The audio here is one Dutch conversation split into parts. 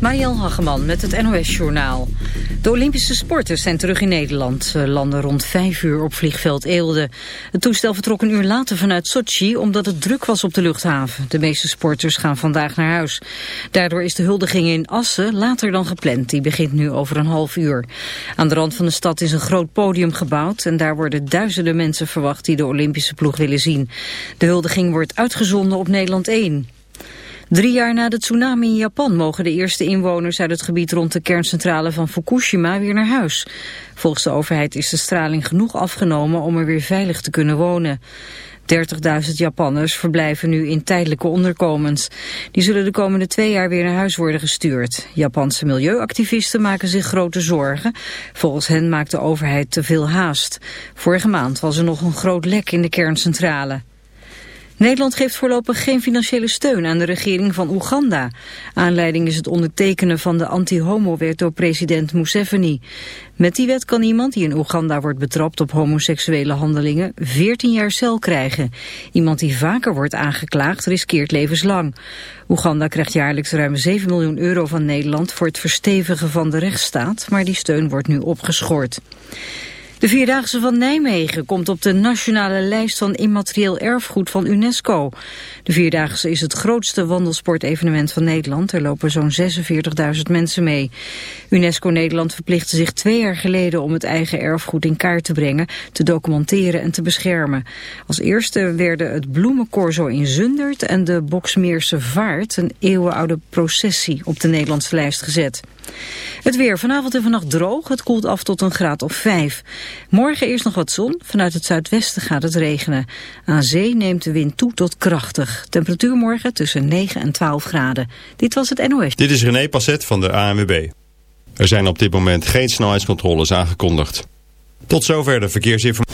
Mariel Hageman met het NOS Journaal. De Olympische sporters zijn terug in Nederland. Ze landen rond vijf uur op vliegveld Eelde. Het toestel vertrok een uur later vanuit Sochi omdat het druk was op de luchthaven. De meeste sporters gaan vandaag naar huis. Daardoor is de huldiging in Assen later dan gepland. Die begint nu over een half uur. Aan de rand van de stad is een groot podium gebouwd... en daar worden duizenden mensen verwacht die de Olympische ploeg willen zien. De huldiging wordt uitgezonden op Nederland 1. Drie jaar na de tsunami in Japan mogen de eerste inwoners uit het gebied rond de kerncentrale van Fukushima weer naar huis. Volgens de overheid is de straling genoeg afgenomen om er weer veilig te kunnen wonen. 30.000 Japanners verblijven nu in tijdelijke onderkomens. Die zullen de komende twee jaar weer naar huis worden gestuurd. Japanse milieuactivisten maken zich grote zorgen. Volgens hen maakt de overheid te veel haast. Vorige maand was er nog een groot lek in de kerncentrale. Nederland geeft voorlopig geen financiële steun aan de regering van Oeganda. Aanleiding is het ondertekenen van de anti-homo-wet door president Museveni. Met die wet kan iemand die in Oeganda wordt betrapt op homoseksuele handelingen 14 jaar cel krijgen. Iemand die vaker wordt aangeklaagd riskeert levenslang. Oeganda krijgt jaarlijks ruim 7 miljoen euro van Nederland voor het verstevigen van de rechtsstaat, maar die steun wordt nu opgeschort. De Vierdaagse van Nijmegen komt op de nationale lijst van immaterieel erfgoed van UNESCO. De Vierdaagse is het grootste wandelsportevenement van Nederland. Er lopen zo'n 46.000 mensen mee. UNESCO Nederland verplichtte zich twee jaar geleden om het eigen erfgoed in kaart te brengen, te documenteren en te beschermen. Als eerste werden het bloemencorso in Zundert en de Boksmeerse Vaart, een eeuwenoude processie, op de Nederlandse lijst gezet. Het weer vanavond en vannacht droog. Het koelt af tot een graad of 5. Morgen eerst nog wat zon. Vanuit het zuidwesten gaat het regenen. Aan zee neemt de wind toe tot krachtig. Temperatuur morgen tussen 9 en 12 graden. Dit was het NOS. Dit is René Passet van de ANWB. Er zijn op dit moment geen snelheidscontroles aangekondigd. Tot zover de verkeersinformatie.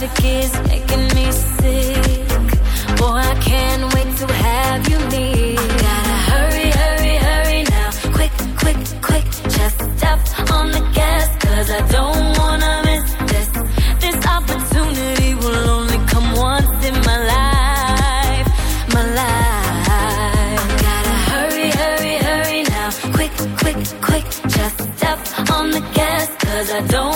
The is making me sick. Boy, I can't wait to have you near. Gotta hurry, hurry, hurry now. Quick, quick, quick. Just on the I don't wanna miss this. This opportunity will only come once in my life. My life. Gotta hurry, hurry, hurry now. Quick, quick, quick. Just on the I don't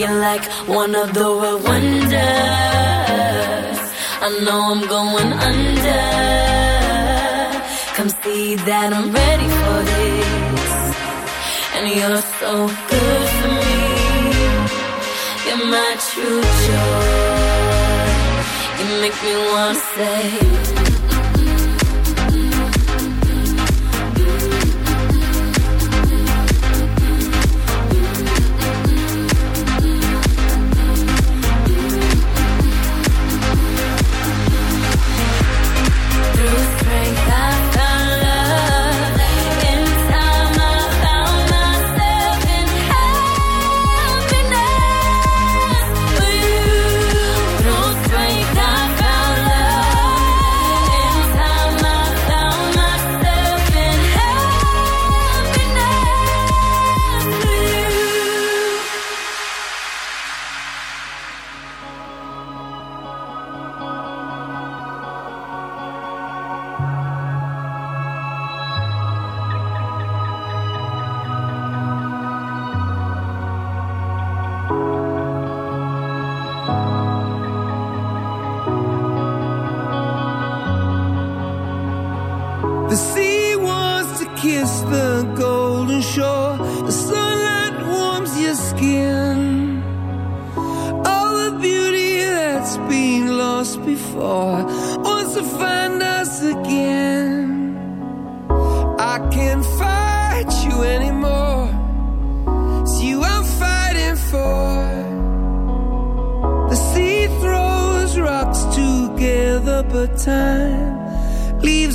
looking like one of the world wonders. I know I'm going under. Come see that I'm ready for this. And you're so good for me. You're my true joy. You make me wanna say.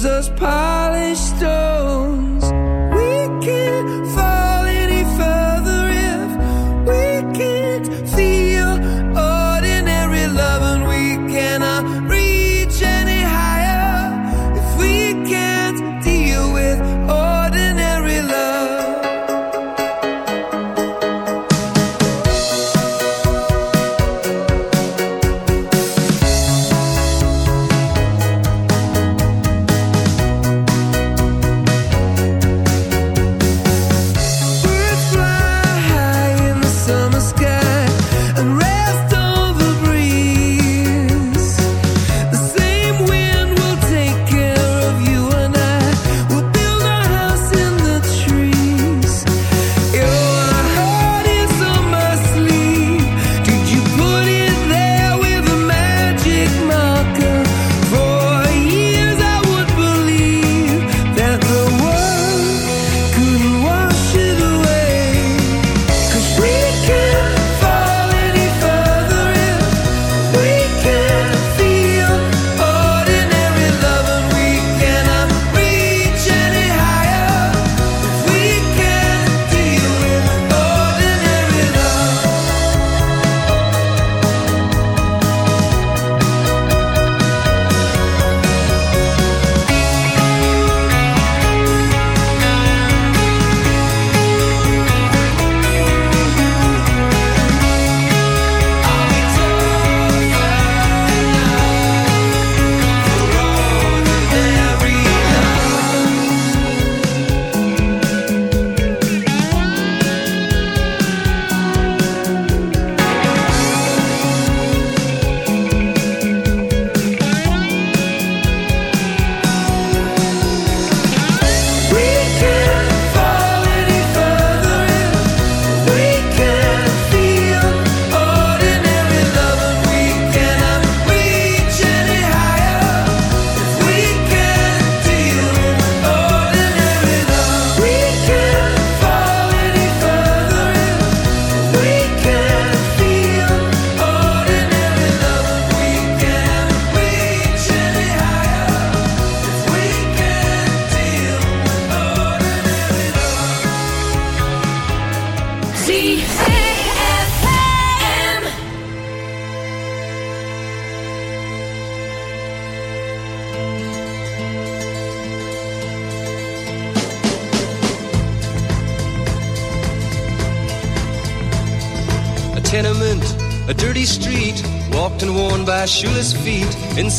us polished stone.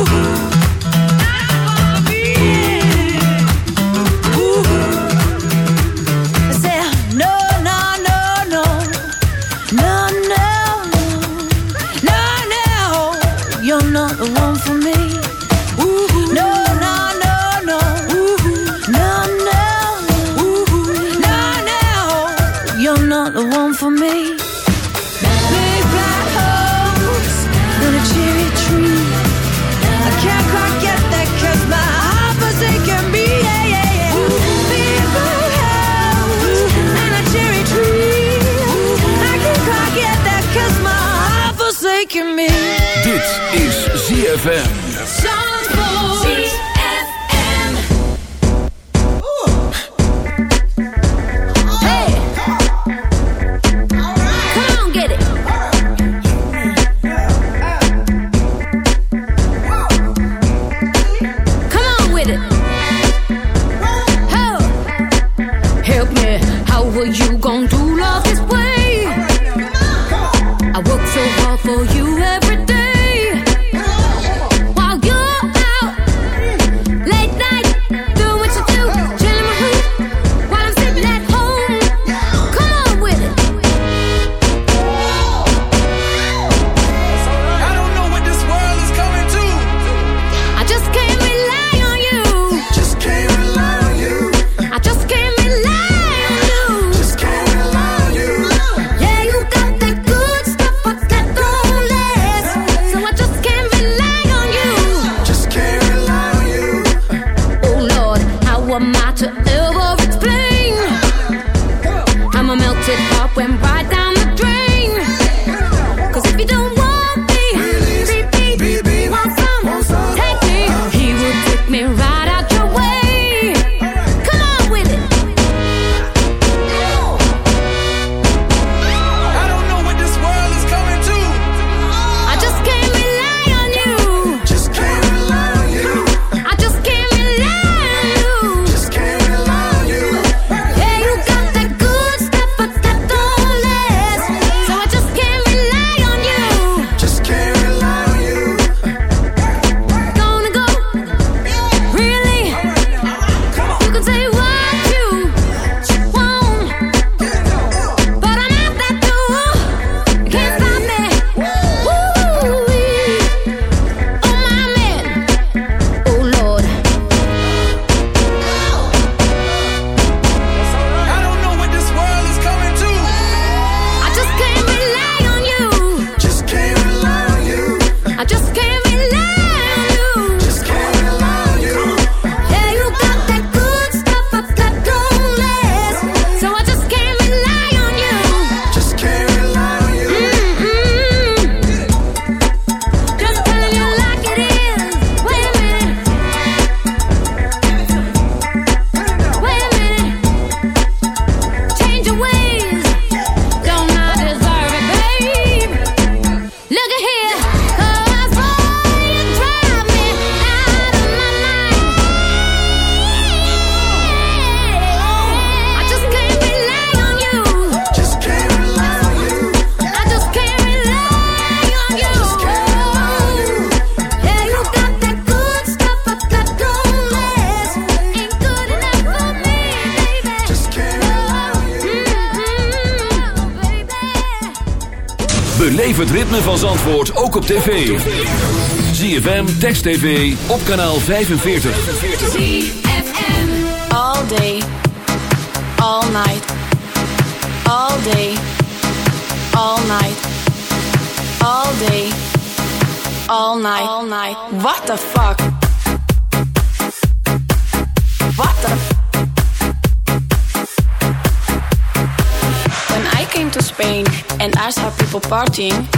Ooh. ZFM. TV, op kanaal 45. All day, all night, all day, all night, all day, all night, all night. What the fuck? What the? When I came to Spain and I saw people partying,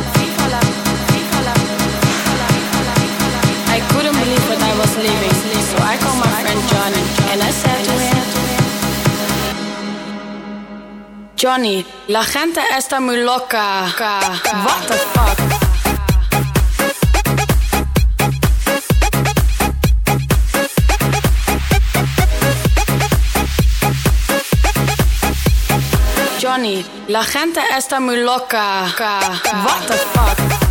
couldn't believe what I was living, so I called my friend Johnny and I said Johnny, la gente está muy loca. What the fuck? Johnny, la gente está muy loca. What the fuck?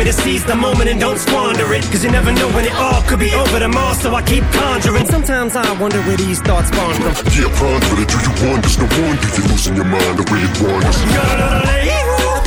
me to seize the moment and don't squander it. Cause you never know when it all could be over tomorrow, so I keep conjuring. Sometimes I wonder where these thoughts spawn from. Yeah, ponder it. Do you wonder? There's no wonder you're losing your mind the way it wanders.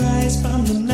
rise eyes from the night.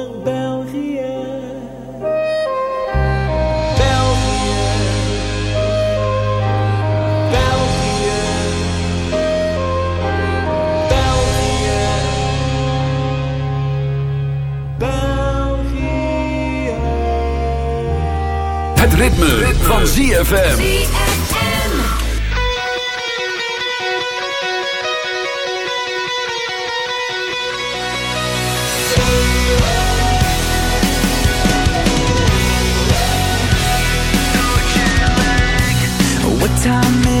het ritme, ritme. van ZFM. What time is